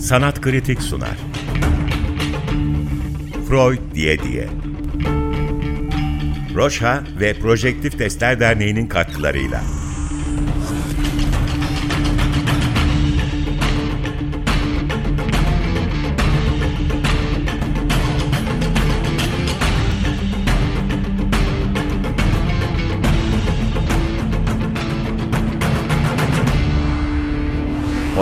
Sanat Kritik sunar. Freud diye diye. Roşha ve Projektif Testler Derneği'nin katkılarıyla.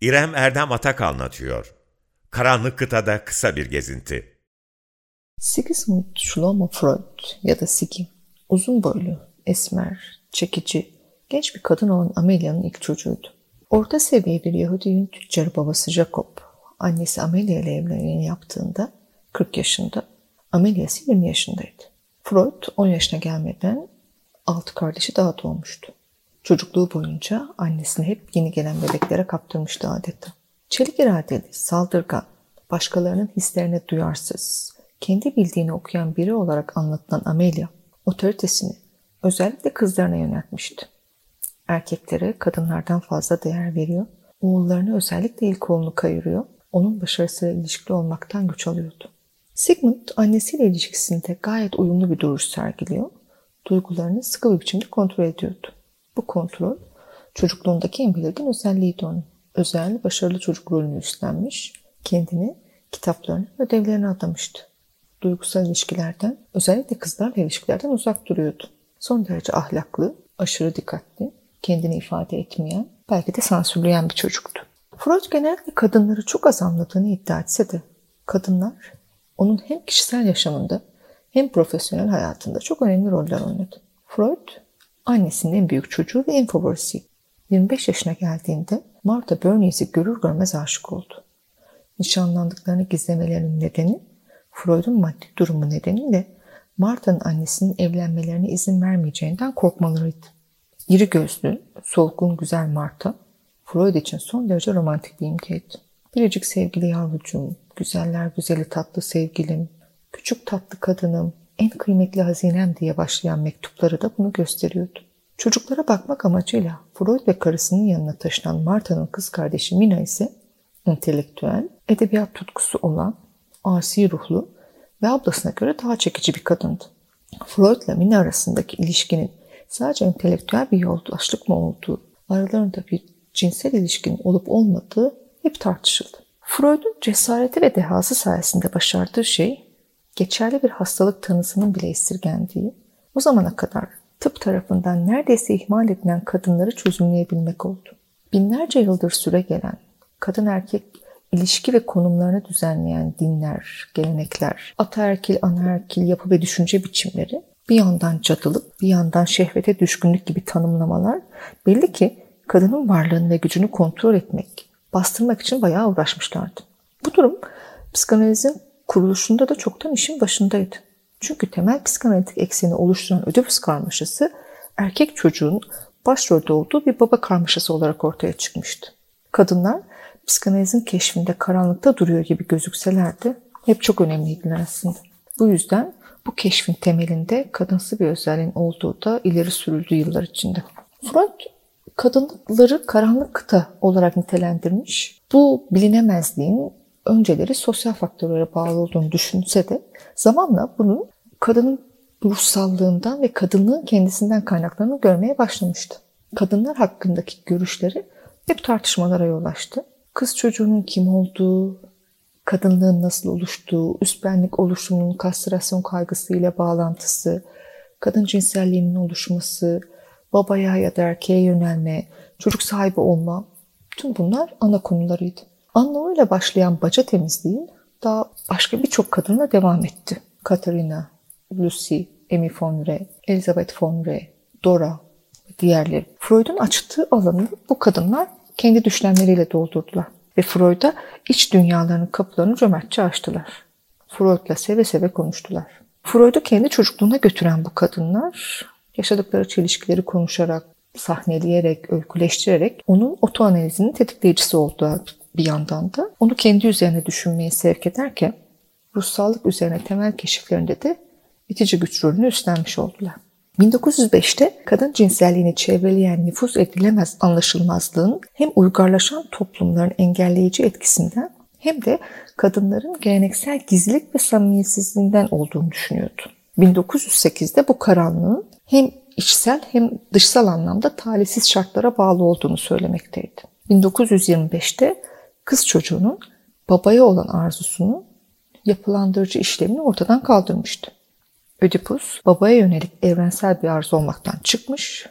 İrem Erdem Atak anlatıyor. Karanlık Kıtada kısa bir gezinti. Sigmund Shlomo Freud ya da Sigi, uzun boylu, esmer, çekici, genç bir kadın olan Amelia'nın ilk çocuğuydu. Orta seviye bir Yahudiyün tüccarı babası Jacob, annesi Amelia ile evleneni yaptığında 40 yaşında, Amelia ise 20 yaşındaydı. Freud 10 yaşına gelmeden 6 kardeşi daha doğmuştu. Çocukluğu boyunca annesini hep yeni gelen bebeklere kaptırmıştı adeta. Çelik iradeli, saldırgan, başkalarının hislerine duyarsız, kendi bildiğini okuyan biri olarak anlatılan Amelia, otoritesini özellikle kızlarına yöneltmişti. Erkeklere kadınlardan fazla değer veriyor, oğullarını özellikle ilk oğlunu kayırıyor, onun başarısıyla ilişkili olmaktan güç alıyordu. Sigmund annesiyle ilişkisinde gayet uyumlu bir duruş sergiliyor, duygularını sıkı bir biçimde kontrol ediyordu. Bu kontrol çocukluğundaki en belirgin özelliğiydi onun. Özel, başarılı çocuk rolünü üstlenmiş, kendini kitaplarına, ödevlerine adamıştı. Duygusal ilişkilerden, özellikle kızlarla ilişkilerden uzak duruyordu. Son derece ahlaklı, aşırı dikkatli, kendini ifade etmeyen, belki de sansürleyen bir çocuktu. Freud genellikle kadınları çok az anladığını iddia etse de, kadınlar onun hem kişisel yaşamında hem profesyonel hayatında çok önemli roller oynadı. Freud annesinin en büyük çocuğu ve en favorisi. 25 yaşına geldiğinde Martha Bernice'i görür görmez aşık oldu. Nişanlandıklarını gizlemelerinin nedeni Freud'un maddi durumu nedeniyle Martha'nın annesinin evlenmelerine izin vermeyeceğinden korkmalarıydı. İri gözlü, solgun güzel Martha, Freud için son derece romantik bir imgeydi. Biricik sevgili yavrucuğum, güzeller güzeli tatlı sevgilim, küçük tatlı kadınım, en kıymetli hazinem diye başlayan mektupları da bunu gösteriyordu. Çocuklara bakmak amacıyla Freud ve karısının yanına taşınan Martha'nın kız kardeşi Mina ise entelektüel, edebiyat tutkusu olan, asi ruhlu ve ablasına göre daha çekici bir kadındı. Freud ile Mina arasındaki ilişkinin sadece entelektüel bir yoldaşlık mı olduğu, aralarında bir cinsel ilişkinin olup olmadığı hep tartışıldı. Freud'un cesareti ve dehası sayesinde başardığı şey geçerli bir hastalık tanısının bile esirgendiği, o zamana kadar tıp tarafından neredeyse ihmal edilen kadınları çözümleyebilmek oldu. Binlerce yıldır süre gelen kadın erkek ilişki ve konumlarını düzenleyen dinler, gelenekler, ataerkil, anaerkil yapı ve düşünce biçimleri bir yandan cadılık, bir yandan şehvete düşkünlük gibi tanımlamalar belli ki kadının varlığını ve gücünü kontrol etmek, bastırmak için bayağı uğraşmışlardı. Bu durum psikanalizin kuruluşunda da çoktan işin başındaydı. Çünkü temel psikanalitik ekseni oluşturan Ödipus karmaşası erkek çocuğun başrolde olduğu bir baba karmaşası olarak ortaya çıkmıştı. Kadınlar psikanalizin keşfinde karanlıkta duruyor gibi gözükseler de hep çok önemliydiler aslında. Bu yüzden bu keşfin temelinde kadınsı bir özelliğin olduğu da ileri sürüldü yıllar içinde. Freud kadınları karanlık kıta olarak nitelendirmiş. Bu bilinemezliğin önceleri sosyal faktörlere bağlı olduğunu düşünse de zamanla bunun kadının ruhsallığından ve kadınlığın kendisinden kaynaklarını görmeye başlamıştı. Kadınlar hakkındaki görüşleri hep tartışmalara yol açtı. Kız çocuğunun kim olduğu, kadınlığın nasıl oluştuğu, üst benlik oluşumunun kastrasyon kaygısıyla bağlantısı, kadın cinselliğinin oluşması, babaya ya da erkeğe yönelme, çocuk sahibi olma, tüm bunlar ana konularıydı. Anlamıyla başlayan baca temizliği daha başka birçok kadınla devam etti. Katarina, Lucy, Amy von Re, Elizabeth von Re, Dora ve diğerleri. Freud'un açtığı alanı bu kadınlar kendi düşlemleriyle doldurdular. Ve Freud'a iç dünyalarının kapılarını cömertçe açtılar. Freud'la seve seve konuştular. Freud'u kendi çocukluğuna götüren bu kadınlar yaşadıkları çelişkileri konuşarak, sahneleyerek, öyküleştirerek onun otoanalizinin tetikleyicisi oldu bir yandan da. Onu kendi üzerine düşünmeye sevk ederken ruhsallık üzerine temel keşiflerinde de itici güç rolünü üstlenmiş oldular. 1905'te kadın cinselliğini çevreleyen nüfus edilemez anlaşılmazlığın hem uygarlaşan toplumların engelleyici etkisinden hem de kadınların geleneksel gizlilik ve samimiyetsizliğinden olduğunu düşünüyordu. 1908'de bu karanlığın hem içsel hem dışsal anlamda talihsiz şartlara bağlı olduğunu söylemekteydi. 1925'te kız çocuğunun babaya olan arzusunu yapılandırıcı işlemini ortadan kaldırmıştı. Ödipus babaya yönelik evrensel bir arzu olmaktan çıkmış,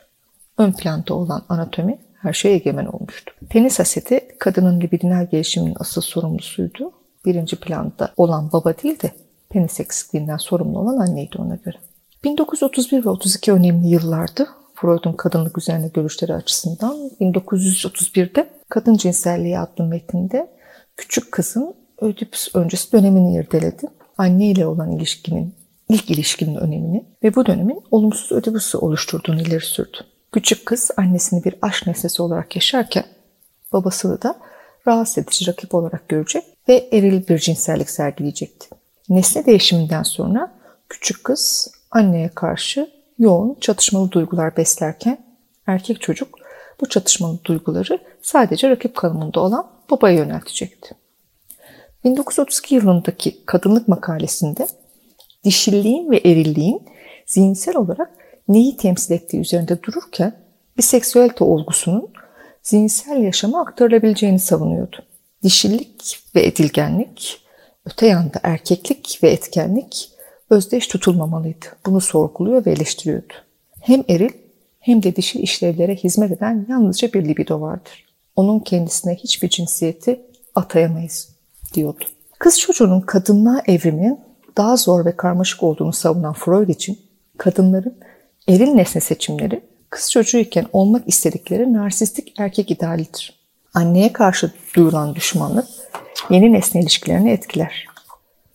ön planda olan anatomi her şeye egemen olmuştu. Penis aseti kadının libidinal gelişiminin asıl sorumlusuydu. Birinci planda olan baba değil de penis eksikliğinden sorumlu olan anneydi ona göre. 1931 ve 32 önemli yıllardı. Freud'un kadınlık üzerine görüşleri açısından 1931'de Kadın Cinselliği adlı metinde küçük kızın Ödipus öncesi dönemini irdeledi. Anne ile olan ilişkinin, ilk ilişkinin önemini ve bu dönemin olumsuz Ödipus'u oluşturduğunu ileri sürdü. Küçük kız annesini bir aşk nesnesi olarak yaşarken babasını da rahatsız edici rakip olarak görecek ve eril bir cinsellik sergileyecekti. Nesne değişiminden sonra küçük kız anneye karşı yoğun çatışmalı duygular beslerken erkek çocuk bu çatışmalı duyguları sadece rakip konumunda olan babaya yöneltecekti. 1932 yılındaki kadınlık makalesinde dişilliğin ve erilliğin zihinsel olarak neyi temsil ettiği üzerinde dururken biseksüelite olgusunun zihinsel yaşama aktarılabileceğini savunuyordu. Dişillik ve edilgenlik, öte yanda erkeklik ve etkenlik özdeş tutulmamalıydı. Bunu sorguluyor ve eleştiriyordu. Hem eril hem de dişil işlevlere hizmet eden yalnızca bir libido vardır. Onun kendisine hiçbir cinsiyeti atayamayız diyordu. Kız çocuğunun kadınlığa evriminin daha zor ve karmaşık olduğunu savunan Freud için kadınların eril nesne seçimleri kız çocuğuyken olmak istedikleri narsistik erkek idealidir. Anneye karşı duyulan düşmanlık yeni nesne ilişkilerini etkiler.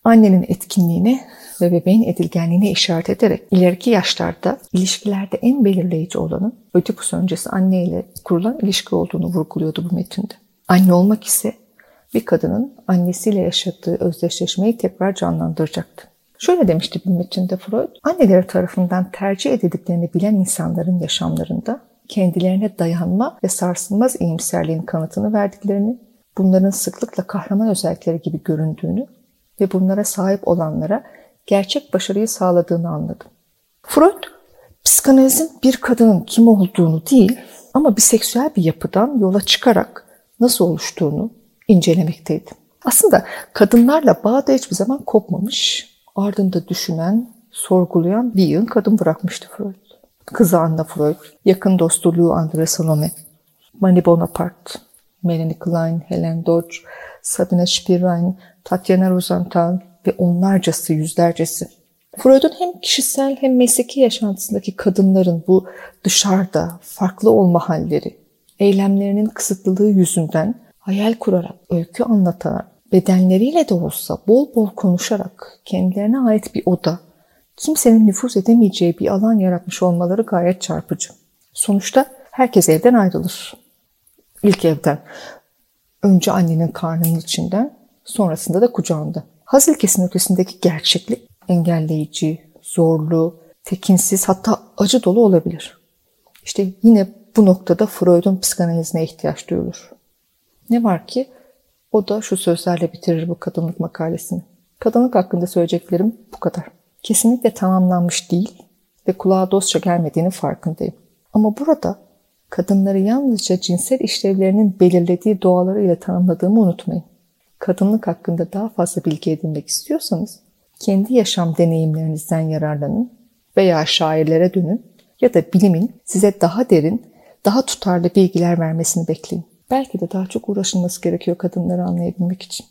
Annenin etkinliğini ve bebeğin edilgenliğine işaret ederek ileriki yaşlarda ilişkilerde en belirleyici olanın Ödipus öncesi anne ile kurulan ilişki olduğunu vurguluyordu bu metinde. Anne olmak ise bir kadının annesiyle yaşadığı özdeşleşmeyi tekrar canlandıracaktı. Şöyle demişti bir metinde Freud, anneleri tarafından tercih edildiklerini bilen insanların yaşamlarında kendilerine dayanma ve sarsılmaz iyimserliğin kanıtını verdiklerini, bunların sıklıkla kahraman özellikleri gibi göründüğünü ve bunlara sahip olanlara gerçek başarıyı sağladığını anladım. Freud, psikanalizin bir kadının kim olduğunu değil ama biseksüel bir yapıdan yola çıkarak nasıl oluştuğunu incelemekteydi. Aslında kadınlarla bağ da hiçbir zaman kopmamış, ardında düşünen, sorgulayan bir yığın kadın bırakmıştı Freud. Kızı Anna Freud, yakın dostu Lou André Salome, Mani Bonaparte, Melanie Klein, Helen Dodge, Sabine Spirain, Tatiana Rosenthal ve onlarcası, yüzlercesi. Freud'un hem kişisel hem mesleki yaşantısındaki kadınların bu dışarıda farklı olma halleri, eylemlerinin kısıtlılığı yüzünden hayal kurarak, öykü anlatarak, bedenleriyle de olsa bol bol konuşarak kendilerine ait bir oda, kimsenin nüfuz edemeyeceği bir alan yaratmış olmaları gayet çarpıcı. Sonuçta herkes evden ayrılır. İlk evden. Önce annenin karnının içinden, sonrasında da kucağında. Haz ilkesinin ötesindeki gerçeklik engelleyici, zorlu, tekinsiz hatta acı dolu olabilir. İşte yine bu noktada Freud'un psikanalizine ihtiyaç duyulur. Ne var ki o da şu sözlerle bitirir bu kadınlık makalesini. Kadınlık hakkında söyleyeceklerim bu kadar. Kesinlikle tamamlanmış değil ve kulağa dostça gelmediğinin farkındayım. Ama burada kadınları yalnızca cinsel işlevlerinin belirlediği doğalarıyla tanımladığımı unutmayın. Kadınlık hakkında daha fazla bilgi edinmek istiyorsanız kendi yaşam deneyimlerinizden yararlanın veya şairlere dönün ya da bilimin size daha derin, daha tutarlı bilgiler vermesini bekleyin. Belki de daha çok uğraşılması gerekiyor kadınları anlayabilmek için.